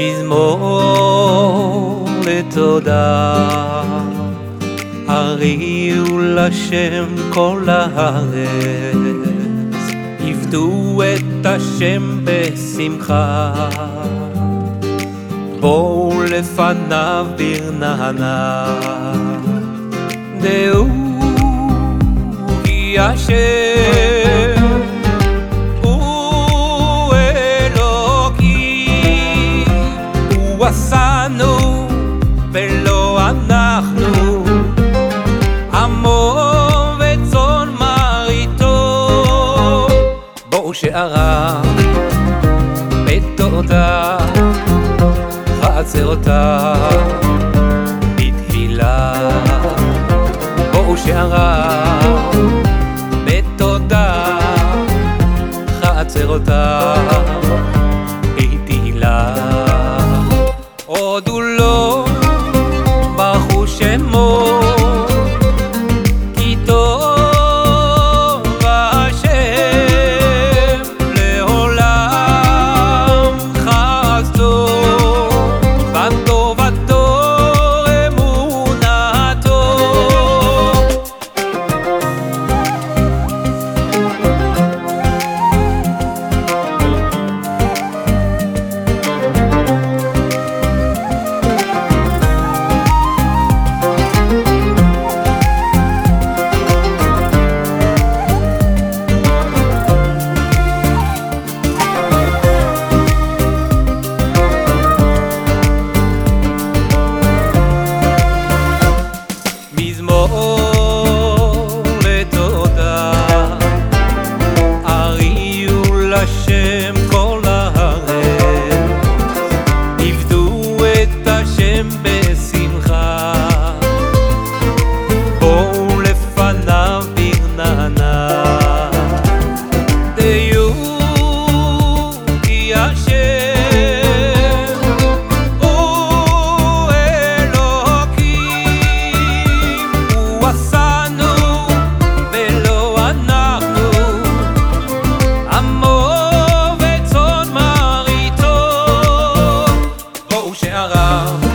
מזמור לתודה, הריעו לשם כל הארץ, עבדו את השם בשמחה, בואו לפניו ברננה, דעו כי השם עשנו ולא אנחנו. עמו וצאן מרעיתו. בואו שערה בתודה חצרותה בתהילה. בואו שערה בתודה חצרותה বদুল্ল מזמור לתודה, הריעו לשם שעריו